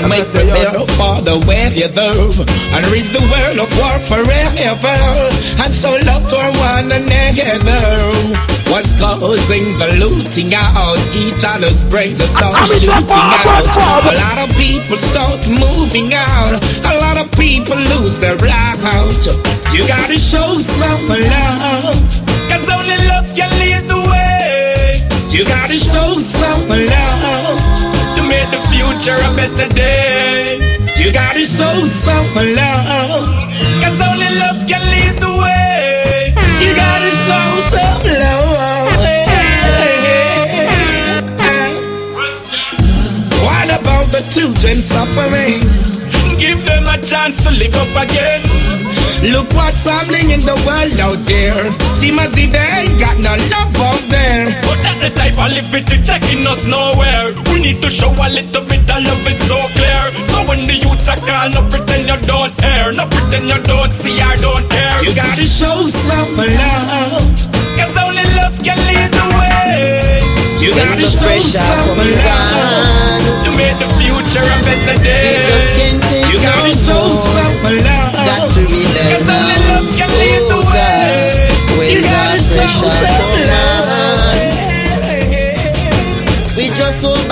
and make prepare for the way you weather and rid the world of war forever and so love to one another. What's causing the looting out? Each other's brains are start shooting out. A lot of people start moving out. A lot of people lose their route. You gotta show some love. Cause only love can lead the way. You gotta show some love the future a better day. You gotta show some love. Cause only love can lead the way. You gotta show some love. What about the children suffering. Give them a chance to live up again. Look what's happening in the world out there. See, my see, they ain't got no love out there. But that the type of liberty taking us nowhere. Need to show a little bit of love, it's so clear. So when the youths are calling, no pretend you don't care. no pretend you don't see I don't care. You gotta show some love. Cause only love can lead the way. You when gotta show some love. To make the future a better day. You just can't take You gotta no show some love. Got to remember. Cause only love can lead the way. When you gotta show some love. We just won't